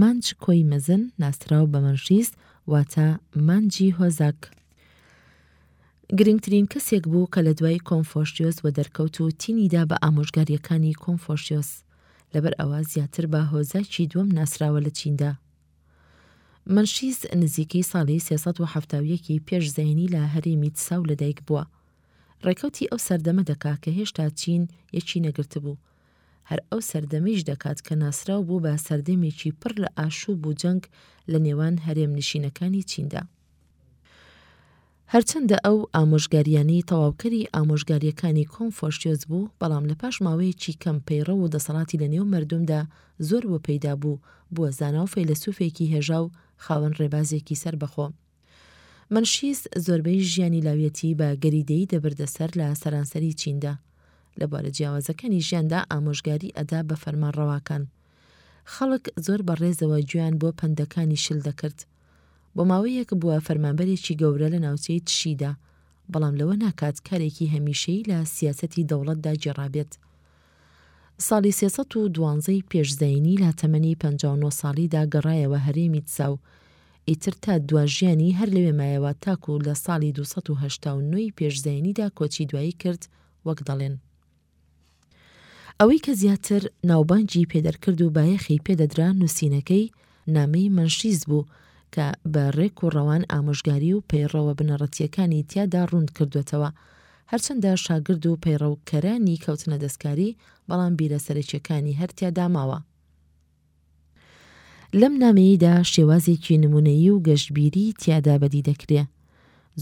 مانج کۆی مەزن ناسراو بە مەنشیس واتە مانجی هۆزەک گرنگترین کەسێک بوو کە لە دوای کۆنفۆشیۆس وە دەرکەوت و تینیدا بە ئامۆژگاریەکانی کۆنفۆشیۆس لەبەر ئەوە زیاتر بە هۆزاکی دووەم ناسراوە لە چیندا مەنشیس نزیکەی ساڵی 370 پێش زەینی لە هەرێمی تساو لەدایک بووە ڕێکەوتی ئەو سەردەمە دەکا کە هێشتا چین یەکی نەگرتبوو هەر ئەو سەردەمەیش دەکات کە ناسراو بوو بە سەردەمێکی پڕ لە ئاشووب و جەنگ لە نێوان هەرێم نشینەکانی چیندا. هەرچەندە ئەو ئامۆژگارییانەی تەواوکەری ئامۆژگارییەکانی کۆنفۆشیۆس بوو، بەڵام لە پاش ماوەیەکی کەم پەیڕەو و دەسەڵاتی لە نێو مەردومدا زۆر بۆ پەیدا بوو، بووە زانا و فەیلەسوفێکی هێژا و خاوەن ڕێبازێکی سەربەخۆ. منشیس زۆربەی ژیانی لاویەتی بە گەریدەیی دەبردە سەر لە سەرانسەری چیندا. لە بوارە جیاوازەکانی ژیاندا ئامۆژگاری ئەدا بە فەرمانڕەواکان. خەڵک زۆر بە ڕێزەوە گوێیان بۆ پەندەکانی شل دەکرد. بۆ ماوەیەک بووە فەرمانبەرێکی گەورە لە ناوچەی تشیدا، بەڵام لەوە ناکات کارێکی هەمیشەیی لە سیاسەتی دەوڵەتدا گێڕابێت. ساڵی سێ سەد و دوازدە ی پێش زایینی لە تەمەنی پەنجا و نۆ ساڵیدا گەڕایەوە هەرێمی دزە و ئیتر تا دوا ژیانی هەر لەوێ مایەوە تاکوو لە ساڵی دوو سەد و هەشتا و نۆ ی پێش زایینیدا کۆچی دوایی کرد وەک دەڵێن ئەوەی کە زیاتر ناوبانگی پێ دەرکرد و بایەخی پێ دەدرا نووسینەکەی نامەی مەنشیز بوو کە بە ڕێک و ڕەوان ئامۆژگاری و پەیڕەوە بنەڕەتییەکانی تیادا ڕوون کردووەتەوە. هەرچەندە شاگرد و پەیڕەوکەرانی کەوتنە دەستکاری، بەڵام بیرە سەرەکییەکانی هەر تیادا ماوە. لەم نامەیەیدا شێوازێکی نموونەیی و گەشبیری تیادا بەدی دەکرێ.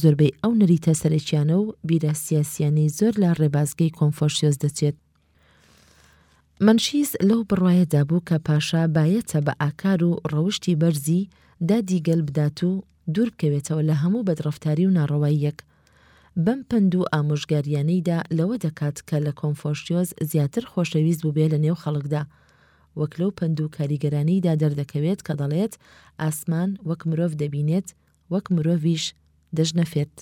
زۆربەی ئەو نەریتە سەرەکییانە و بیرە سیاسییانەی زۆر لە ڕێبازگەی کۆنفۆشیۆس دەچێت، مەنشیس لەو بڕوایەدا بوو کە پاشا بایەتە بە ئاکار و ڕەوشتی بەرزی دادی گەل بدات و دوور بکەوێتەوە لە هەموو بەدڕەفتاری و ناڕەواییەک. بەم پەند و ئامۆژگارییانەیدا لەوە دەکات کە لە کۆنفۆشیۆس زیاتر خۆشەویست بووبێ لە نێو خەڵکدا. وەک لەو پەند و کاریگەرانەیدا دەردەکەوێت کە دەڵێت، ئاسمان وەک مرۆڤ دەبینێت، وەک مرۆڤیش دەژنەفێت.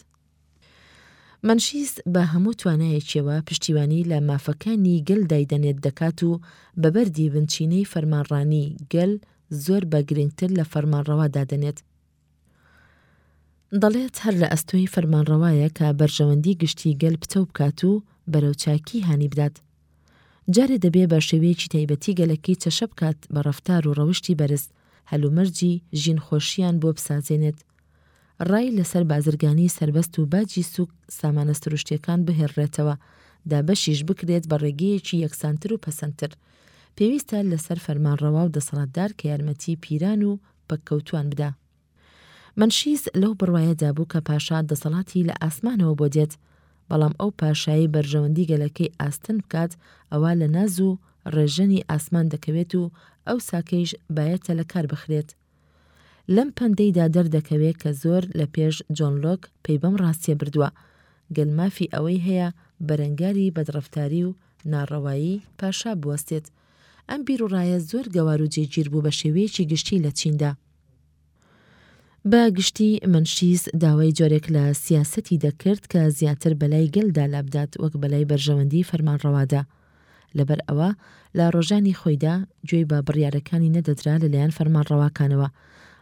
مەنشیس بە هەموو توانایەکیەوە پشتیوانی لە مافەکانی گەل دایدەنێت دەکات و بە بەردی بنچینەی فەرمانڕانی گەل زۆر بە گرنگتر لە فەرمانڕەوا دادەنێت. دەڵێت هەر لە ئەستۆی فەرمانڕەوایە کە بەرژەوەندی گشتی گەل پتەو بکات و بەرەو چاکی هانی بدات. جارێ دەبێ بە شێوەیەکی تایبەتی گەلەکەی چەشە بکات بە ڕەفتار و ڕەوشتی بەرز، هەلومەرجی ژین خۆشیان بۆ بسازێنێت، ڕای لەسەر بازرگانی سەربەست و باجی سووک سامانە سروشتیەکان بهێڵرێتەوە، دابەشیش بکرێت بە ڕێگەیەکی یەکسانتر و پەسەندتر. پێویستە لەسەر فەرمانڕەوا و دەسەڵاتدار کە یارمەتی پیران و پەککەوتوان بدا. مەنشیس لەو بڕوایەدا بوو کە پاشا دەسەڵاتی لە ئاسمانەوە بۆ دێت، بەڵام ئەو پاشایەی بەرژەوەندی گەلەکەی ئاستن بکات ئەوا لە ناز و ڕێژەنی ئاسمان دەکەوێت و ئەو ساکەیش بایەتە لە کار بخرێت. لەم پەندەیدا دەردەکەوێ کە زۆر لە پێش جۆن لۆک پەی بەم ڕاستیە بردوە، گەل مافی ئەوەی هەیە بەرەنگاری بەدڕەفتاری و ناڕەوایی پاشا بوەستێت. ئەم بیروڕایە زۆر گەوار و جێگیر بوو بە شێوەیەکی گشتی لە چیندا. بە گشتی مەنشیس داوای جۆرێک لە سیاسەتی دەکرد کە زیاتر بەلای گەلدا لابدات وەک بەلای بەرژەوەندی فەرمانڕەوادا. لەبەر ئەوە لە ڕۆژانی خۆیدا گوێی بە بڕیارەکانی نەدەدرا لەلایەن فەرمانڕەواکانەوە،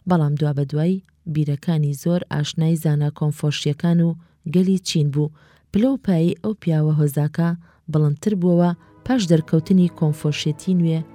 بەڵام دوابەدوای بیرەکانی زۆر ئاشنای زانا کۆنفۆشیەکان و گەلی چین بوو، پلە و پایەی ئەو پیاوە هۆزاکە بڵندتر بووەوە پاش دەرکەوتنی کۆنفۆشێتی نوێ،